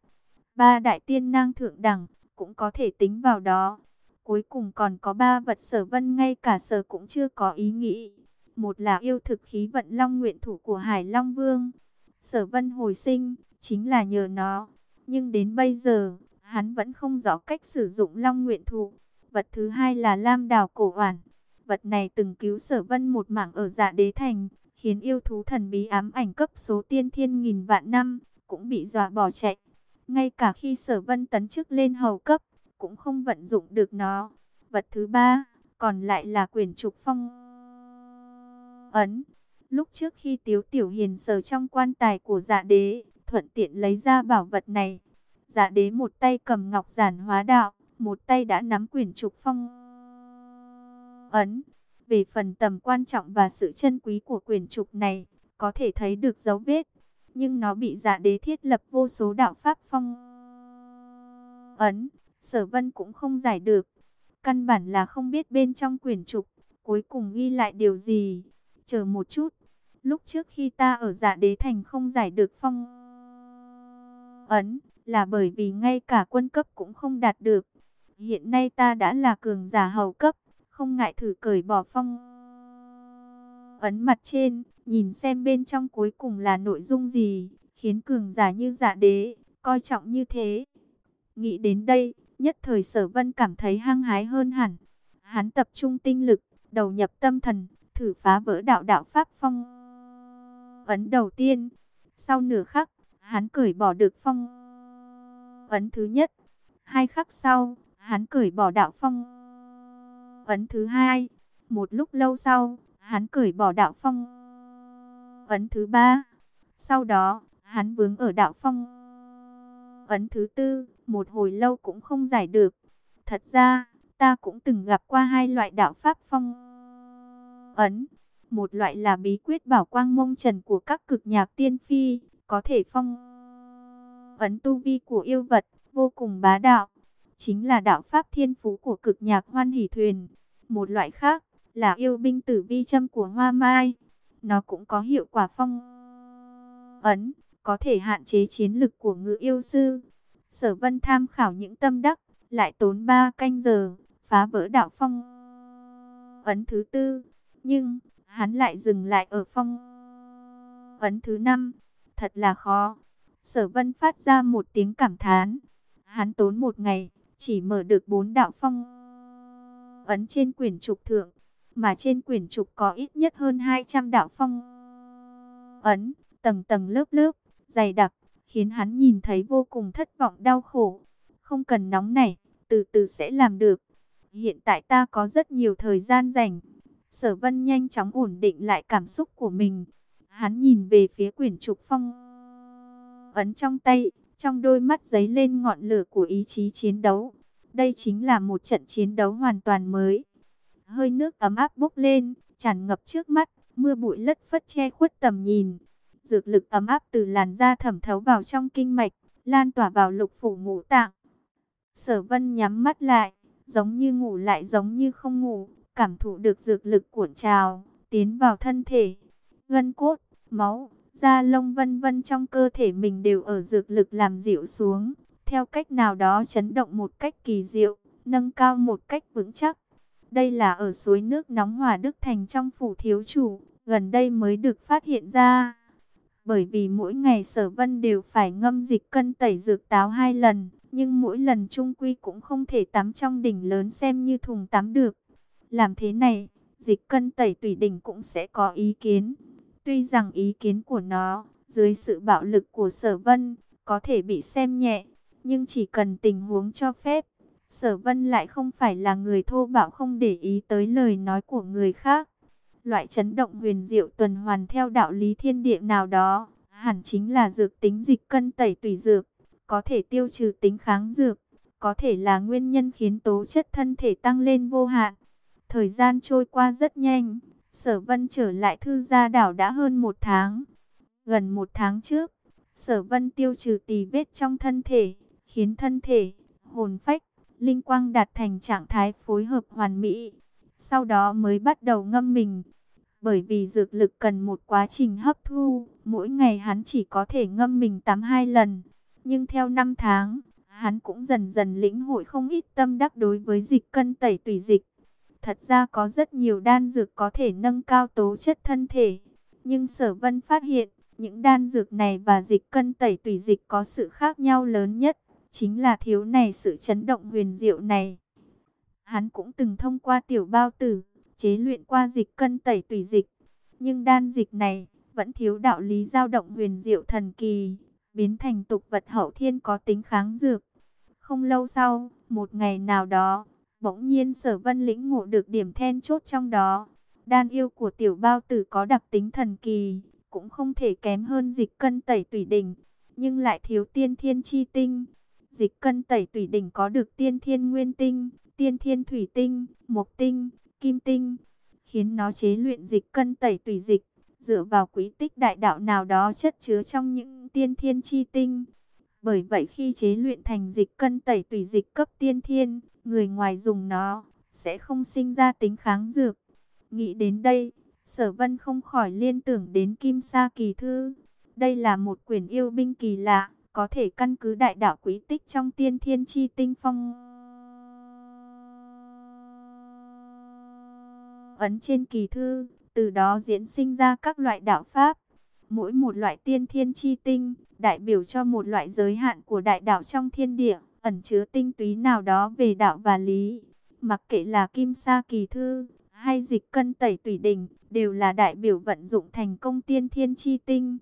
Ba đại tiên nang thượng đẳng, cũng có thể tính vào đó. Cuối cùng còn có ba vật sở vân ngay cả sở cũng chưa có ý nghĩ. Một là yêu thực khí vận long nguyện thủ của Hải Long Vương. Sở vân hồi sinh, chính là nhờ nó. Nhưng đến bây giờ, hắn vẫn không rõ cách sử dụng long nguyện thủ. Vật thứ hai là lam đào cổ oản. Vật này từng cứu sở vân một mảng ở dạ đế thành, khiến yêu thú thần bí ám ảnh cấp số tiên thiên nghìn vạn năm, cũng bị dọa bỏ chạy. Ngay cả khi sở vân tấn chức lên hầu cấp, cũng không vận dụng được nó. Vật thứ ba, còn lại là quyển trục phong ấn. Lúc trước khi Tiếu Tiểu Hiền sờ trong quan tài của dạ đế, thuận tiện lấy ra bảo vật này. Dạ đế một tay cầm ngọc giản hóa đạo, một tay đã nắm quyển trục phong ấn. Về phần tầm quan trọng và sự chân quý của quyển trục này, có thể thấy được dấu vết. Nhưng nó bị dạ đế thiết lập vô số đạo pháp phong ấn, sở vân cũng không giải được. Căn bản là không biết bên trong quyển trục, cuối cùng ghi lại điều gì. Chờ một chút, lúc trước khi ta ở dạ đế thành không giải được phong ấn, là bởi vì ngay cả quân cấp cũng không đạt được. Hiện nay ta đã là cường giả hầu cấp, không ngại thử cởi bỏ phong ấn mặt trên, nhìn xem bên trong cuối cùng là nội dung gì, khiến cường giả như dạ đế, coi trọng như thế. Nghĩ đến đây, nhất thời sở vân cảm thấy hăng hái hơn hẳn. Hắn tập trung tinh lực, đầu nhập tâm thần, thử phá vỡ đạo đạo Pháp phong ấn đầu tiên. Sau nửa khắc, hắn cởi bỏ được phong ấn thứ nhất. Hai khắc sau, hắn cởi bỏ đạo phong ấn thứ hai. Một lúc lâu sau, hắn cởi bỏ đạo phong ấn thứ ba. Sau đó, hắn vướng ở đạo phong ấn thứ tư, một hồi lâu cũng không giải được. Thật ra, ta cũng từng gặp qua hai loại đạo pháp phong ấn. Một loại là bí quyết bảo quang mông trần của các cực nhạc tiên phi, có thể phong ấn tu vi của yêu vật, vô cùng bá đạo. Chính là đạo pháp thiên phú của cực nhạc hoan hỷ thuyền. Một loại khác là yêu binh tử vi châm của hoa mai. Nó cũng có hiệu quả phong ấn, có thể hạn chế chiến lực của ngự yêu sư. Sở vân tham khảo những tâm đắc, lại tốn 3 canh giờ, phá vỡ đạo phong ấn thứ tư. Nhưng, hắn lại dừng lại ở phong ấn thứ năm. Thật là khó. Sở vân phát ra một tiếng cảm thán. Hắn tốn một ngày, chỉ mở được bốn đạo phong ấn trên quyển trục thượng. Mà trên quyển trục có ít nhất hơn 200 đạo phong ấn, tầng tầng lớp lớp, dày đặc, khiến hắn nhìn thấy vô cùng thất vọng đau khổ. Không cần nóng nảy, từ từ sẽ làm được. Hiện tại ta có rất nhiều thời gian rảnh Sở vân nhanh chóng ổn định lại cảm xúc của mình. Hắn nhìn về phía quyển trục phong ấn trong tay, trong đôi mắt giấy lên ngọn lửa của ý chí chiến đấu. Đây chính là một trận chiến đấu hoàn toàn mới. Hơi nước ấm áp bốc lên, tràn ngập trước mắt, mưa bụi lất phất che khuất tầm nhìn. Dược lực ấm áp từ làn da thẩm thấu vào trong kinh mạch, lan tỏa vào lục phủ ngũ tạng. Sở vân nhắm mắt lại, giống như ngủ lại giống như không ngủ, cảm thụ được dược lực cuộn trào, tiến vào thân thể. Gân cốt, máu, da lông vân vân trong cơ thể mình đều ở dược lực làm dịu xuống, theo cách nào đó chấn động một cách kỳ diệu, nâng cao một cách vững chắc. Đây là ở suối nước nóng Hòa Đức Thành trong phủ thiếu chủ, gần đây mới được phát hiện ra. Bởi vì mỗi ngày sở vân đều phải ngâm dịch cân tẩy dược táo hai lần, nhưng mỗi lần trung quy cũng không thể tắm trong đỉnh lớn xem như thùng tắm được. Làm thế này, dịch cân tẩy tùy đỉnh cũng sẽ có ý kiến. Tuy rằng ý kiến của nó, dưới sự bạo lực của sở vân, có thể bị xem nhẹ, nhưng chỉ cần tình huống cho phép, sở vân lại không phải là người thô bạo không để ý tới lời nói của người khác. Loại chấn động huyền diệu tuần hoàn theo đạo lý thiên địa nào đó, hẳn chính là dược tính dịch cân tẩy tùy dược, có thể tiêu trừ tính kháng dược, có thể là nguyên nhân khiến tố chất thân thể tăng lên vô hạn. Thời gian trôi qua rất nhanh, sở vân trở lại thư gia đảo đã hơn một tháng. Gần một tháng trước, sở vân tiêu trừ tỳ vết trong thân thể, khiến thân thể, hồn phách, linh quang đạt thành trạng thái phối hợp hoàn mỹ. Sau đó mới bắt đầu ngâm mình. Bởi vì dược lực cần một quá trình hấp thu, mỗi ngày hắn chỉ có thể ngâm mình tắm hai lần. Nhưng theo năm tháng, hắn cũng dần dần lĩnh hội không ít tâm đắc đối với dịch cân tẩy tùy dịch. Thật ra có rất nhiều đan dược có thể nâng cao tố chất thân thể. Nhưng sở vân phát hiện, những đan dược này và dịch cân tẩy tùy dịch có sự khác nhau lớn nhất. Chính là thiếu này sự chấn động huyền diệu này. Hắn cũng từng thông qua tiểu bao tử, chế luyện qua dịch cân tẩy tùy dịch. Nhưng đan dịch này, vẫn thiếu đạo lý dao động huyền diệu thần kỳ, biến thành tục vật hậu thiên có tính kháng dược. Không lâu sau, một ngày nào đó, Bỗng nhiên sở vân lĩnh ngộ được điểm then chốt trong đó. Đan yêu của tiểu bao tử có đặc tính thần kỳ, cũng không thể kém hơn dịch cân tẩy tủy đỉnh, nhưng lại thiếu tiên thiên chi tinh. Dịch cân tẩy tủy đỉnh có được tiên thiên nguyên tinh, tiên thiên thủy tinh, mộc tinh, kim tinh, khiến nó chế luyện dịch cân tẩy tủy dịch, dựa vào quý tích đại đạo nào đó chất chứa trong những tiên thiên chi tinh. Bởi vậy khi chế luyện thành dịch cân tẩy tùy dịch cấp tiên thiên, người ngoài dùng nó, sẽ không sinh ra tính kháng dược. Nghĩ đến đây, sở vân không khỏi liên tưởng đến Kim Sa Kỳ Thư. Đây là một quyển yêu binh kỳ lạ, có thể căn cứ đại đạo quý tích trong tiên thiên chi tinh phong. Ấn trên kỳ thư, từ đó diễn sinh ra các loại đạo pháp. Mỗi một loại tiên thiên chi tinh, đại biểu cho một loại giới hạn của đại đạo trong thiên địa ẩn chứa tinh túy nào đó về đạo và lý. Mặc kệ là kim sa kỳ thư hay dịch cân tẩy tủy đỉnh, đều là đại biểu vận dụng thành công tiên thiên chi tinh.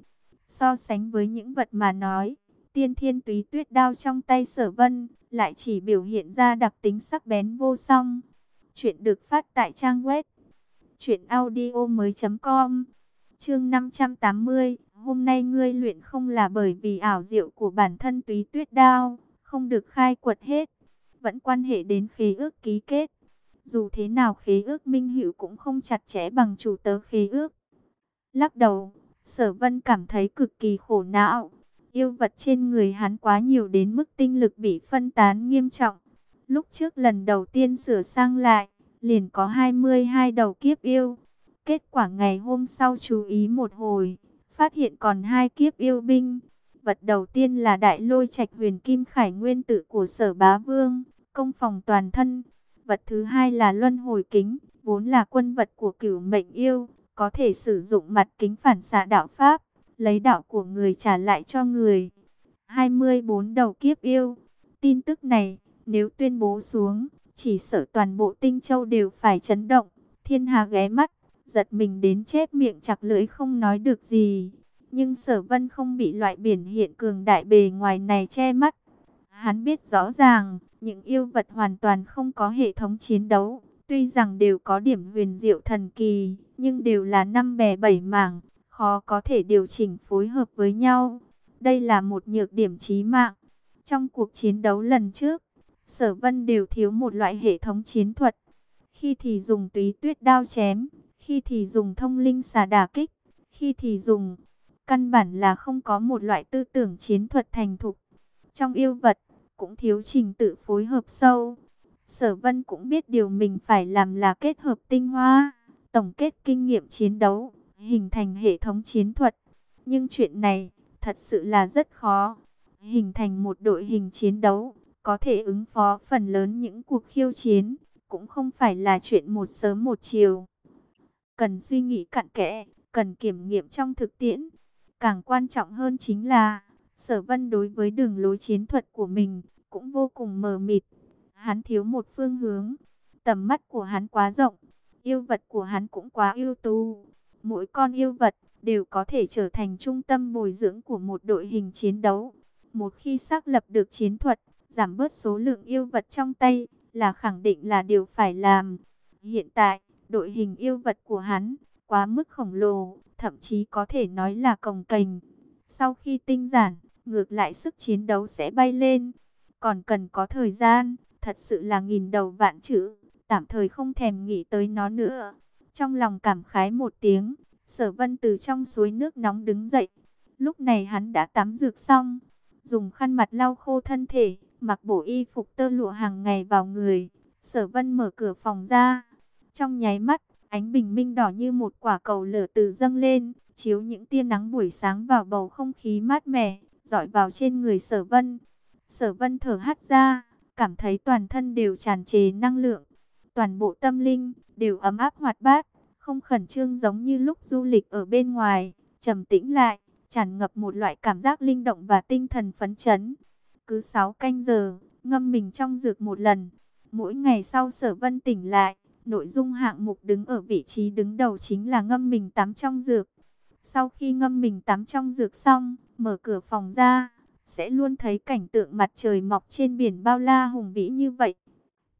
So sánh với những vật mà nói, tiên thiên túy tuyết đao trong tay sở vân, lại chỉ biểu hiện ra đặc tính sắc bén vô song. Chuyện được phát tại trang web truyệnaudiomoi.com. Chương 580, hôm nay ngươi luyện không là bởi vì ảo diệu của bản thân túy tuyết đao, không được khai quật hết, vẫn quan hệ đến khí ước ký kết. Dù thế nào khí ước minh hữu cũng không chặt chẽ bằng chủ tớ khí ước. Lắc đầu, sở vân cảm thấy cực kỳ khổ não. Yêu vật trên người hắn quá nhiều đến mức tinh lực bị phân tán nghiêm trọng. Lúc trước lần đầu tiên sửa sang lại, liền có 22 đầu kiếp yêu. Kết quả ngày hôm sau chú ý một hồi, phát hiện còn hai kiếp yêu binh. Vật đầu tiên là đại lôi trạch huyền kim khải nguyên tự của sở bá vương, công phòng toàn thân. Vật thứ hai là luân hồi kính, vốn là quân vật của cửu mệnh yêu, có thể sử dụng mặt kính phản xạ đạo pháp, lấy đạo của người trả lại cho người. 24 đầu kiếp yêu. Tin tức này, nếu tuyên bố xuống, chỉ sợ toàn bộ tinh châu đều phải chấn động. Thiên hà ghé mắt, giật mình đến chép miệng chặt lưỡi không nói được gì. Nhưng sở vân không bị loại biển hiện cường đại bề ngoài này che mắt. Hắn biết rõ ràng, những yêu vật hoàn toàn không có hệ thống chiến đấu. Tuy rằng đều có điểm huyền diệu thần kỳ, nhưng đều là năm bè bảy mảng, khó có thể điều chỉnh phối hợp với nhau. Đây là một nhược điểm chí mạng. Trong cuộc chiến đấu lần trước, Sở Vân đều thiếu một loại hệ thống chiến thuật. Khi thì dùng túy tuyết đao chém, khi thì dùng thông linh xà đả kích, khi thì dùng căn bản là không có một loại tư tưởng chiến thuật thành thục. Trong yêu vật, cũng thiếu trình tự phối hợp sâu. Sở Vân cũng biết điều mình phải làm là kết hợp tinh hoa, tổng kết kinh nghiệm chiến đấu, hình thành hệ thống chiến thuật. Nhưng chuyện này thật sự là rất khó. Hình thành một đội hình chiến đấu, có thể ứng phó phần lớn những cuộc khiêu chiến, cũng không phải là chuyện một sớm một chiều. Cần suy nghĩ cặn kẽ, cần kiểm nghiệm trong thực tiễn. Càng quan trọng hơn chính là, sở vân đối với đường lối chiến thuật của mình, cũng vô cùng mờ mịt. Hắn thiếu một phương hướng, tầm mắt của hắn quá rộng, yêu vật của hắn cũng quá ưu tú. Mỗi con yêu vật đều có thể trở thành trung tâm bồi dưỡng của một đội hình chiến đấu. Một khi xác lập được chiến thuật, giảm bớt số lượng yêu vật trong tay là khẳng định là điều phải làm. Hiện tại, đội hình yêu vật của hắn quá mức khổng lồ, thậm chí có thể nói là cồng kềnh. Sau khi tinh giản, ngược lại sức chiến đấu sẽ bay lên. Còn cần có thời gian, thật sự là nghìn đầu vạn chữ, tạm thời không thèm nghĩ tới nó nữa. Trong lòng cảm khái một tiếng, sở vân từ trong suối nước nóng đứng dậy. Lúc này hắn đã tắm dược xong, dùng khăn mặt lau khô thân thể, mặc bộ y phục tơ lụa hàng ngày vào người. Sở vân mở cửa phòng ra. Trong nháy mắt, ánh bình minh đỏ như một quả cầu lửa từ dâng lên, chiếu những tia nắng buổi sáng vào bầu không khí mát mẻ, dọi vào trên người sở vân. Sở vân thở hắt ra, cảm thấy toàn thân đều tràn trề năng lượng. Toàn bộ tâm linh, đều ấm áp hoạt bát, không khẩn trương giống như lúc du lịch ở bên ngoài, trầm tĩnh lại, tràn ngập một loại cảm giác linh động và tinh thần phấn chấn. Cứ 6 canh giờ, ngâm mình trong dược một lần. Mỗi ngày sau sở vân tỉnh lại, nội dung hạng mục đứng ở vị trí đứng đầu chính là ngâm mình tắm trong dược. Sau khi ngâm mình tắm trong dược xong, mở cửa phòng ra, sẽ luôn thấy cảnh tượng mặt trời mọc trên biển bao la hùng vĩ như vậy.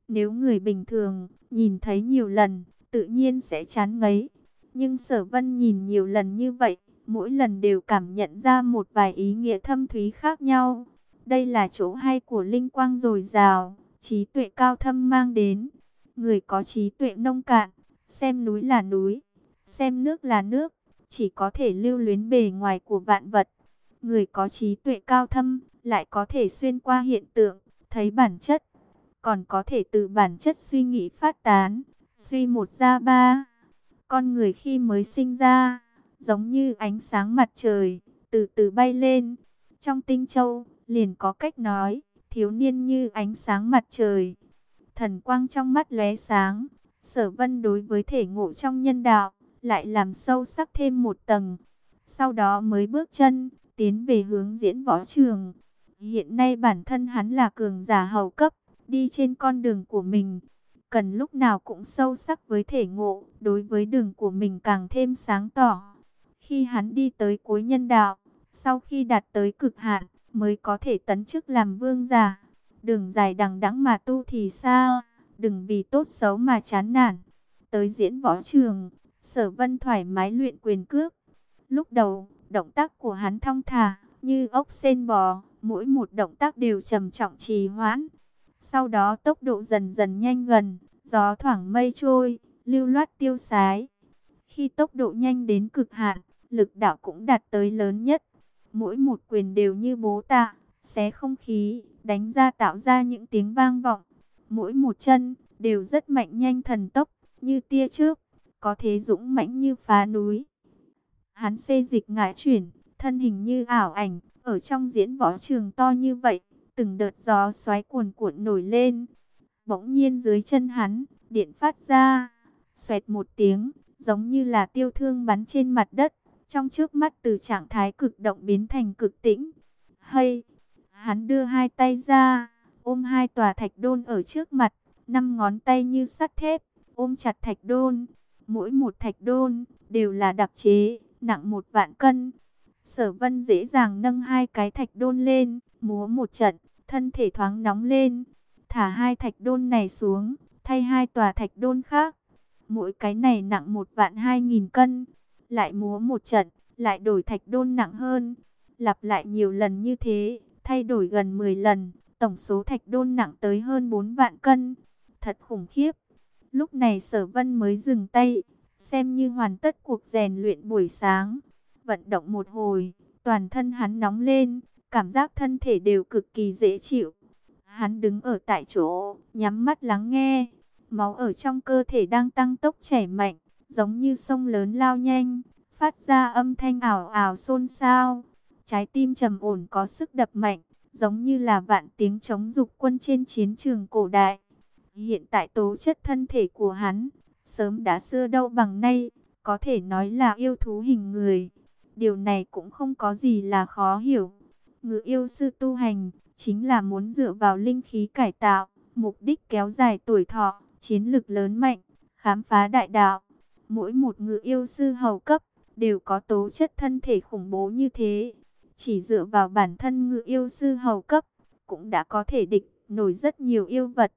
Nếu người bình thường, nhìn thấy nhiều lần, tự nhiên sẽ chán ngấy. Nhưng sở vân nhìn nhiều lần như vậy, mỗi lần đều cảm nhận ra một vài ý nghĩa thâm thúy khác nhau. Đây là chỗ hay của linh quang dồi dào, trí tuệ cao thâm mang đến. Người có trí tuệ nông cạn, xem núi là núi, xem nước là nước, chỉ có thể lưu luyến bề ngoài của vạn vật. Người có trí tuệ cao thâm, lại có thể xuyên qua hiện tượng, thấy bản chất, còn có thể từ bản chất suy nghĩ phát tán, suy một ra ba. Con người khi mới sinh ra, giống như ánh sáng mặt trời, từ từ bay lên. Trong tinh châu, liền có cách nói, thiếu niên như ánh sáng mặt trời. Thần quang trong mắt lóe sáng, sở vân đối với thể ngộ trong nhân đạo, lại làm sâu sắc thêm một tầng. Sau đó mới bước chân, tiến về hướng diễn võ trường. Hiện nay bản thân hắn là cường giả hầu cấp, đi trên con đường của mình. Cần lúc nào cũng sâu sắc với thể ngộ, đối với đường của mình càng thêm sáng tỏ. Khi hắn đi tới cuối nhân đạo, sau khi đạt tới cực hạn, mới có thể tấn chức làm vương giả. Đường dài đằng đẵng mà tu thì sao? Đừng vì tốt xấu mà chán nản. Tới diễn võ trường, sở vân thoải mái luyện quyền cước. Lúc đầu, động tác của hắn thong thả, như ốc sen bò, mỗi một động tác đều trầm trọng trì hoãn. Sau đó tốc độ dần dần nhanh gần, gió thoảng mây trôi, lưu loát tiêu sái. Khi tốc độ nhanh đến cực hạn, lực đạo cũng đạt tới lớn nhất. Mỗi một quyền đều như bố tạ, xé không khí, đánh ra tạo ra những tiếng vang vọng. Mỗi một chân đều rất mạnh nhanh thần tốc, như tia chớp, có thế dũng mãnh như phá núi. Hắn xê dịch ngã chuyển, thân hình như ảo ảnh, ở trong diễn võ trường to như vậy, từng đợt gió xoáy cuồn cuộn nổi lên. Bỗng nhiên dưới chân hắn, điện phát ra, xoẹt một tiếng, giống như là tiêu thương bắn trên mặt đất, trong trước mắt từ trạng thái cực động biến thành cực tĩnh. Hay, hắn đưa hai tay ra, ôm hai tòa thạch đôn ở trước mặt, năm ngón tay như sắt thép, ôm chặt thạch đôn. Mỗi một thạch đôn đều là đặc chế, nặng một vạn cân. Sở vân dễ dàng nâng hai cái thạch đôn lên, múa một trận, thân thể thoáng nóng lên. Thả hai thạch đôn này xuống, thay hai tòa thạch đôn khác. Mỗi cái này nặng một vạn hai nghìn cân. Lại múa một trận, lại đổi thạch đôn nặng hơn. Lặp lại nhiều lần như thế, thay đổi gần 10 lần, tổng số thạch đôn nặng tới hơn 4 vạn cân. Thật khủng khiếp. Lúc này sở vân mới dừng tay, xem như hoàn tất cuộc rèn luyện buổi sáng. Vận động một hồi, toàn thân hắn nóng lên, cảm giác thân thể đều cực kỳ dễ chịu. Hắn đứng ở tại chỗ, nhắm mắt lắng nghe. Máu ở trong cơ thể đang tăng tốc chảy mạnh, giống như sông lớn lao nhanh, phát ra âm thanh ảo ảo xôn xao. Trái tim trầm ổn có sức đập mạnh, giống như là vạn tiếng chống dục quân trên chiến trường cổ đại. Hiện tại tố chất thân thể của hắn, sớm đã xưa đâu bằng nay, có thể nói là yêu thú hình người. Điều này cũng không có gì là khó hiểu. Ngự yêu sư tu hành, chính là muốn dựa vào linh khí cải tạo, mục đích kéo dài tuổi thọ, chiến lực lớn mạnh, khám phá đại đạo. Mỗi một ngự yêu sư hầu cấp, đều có tố chất thân thể khủng bố như thế. Chỉ dựa vào bản thân ngự yêu sư hầu cấp, cũng đã có thể địch nổi rất nhiều yêu vật.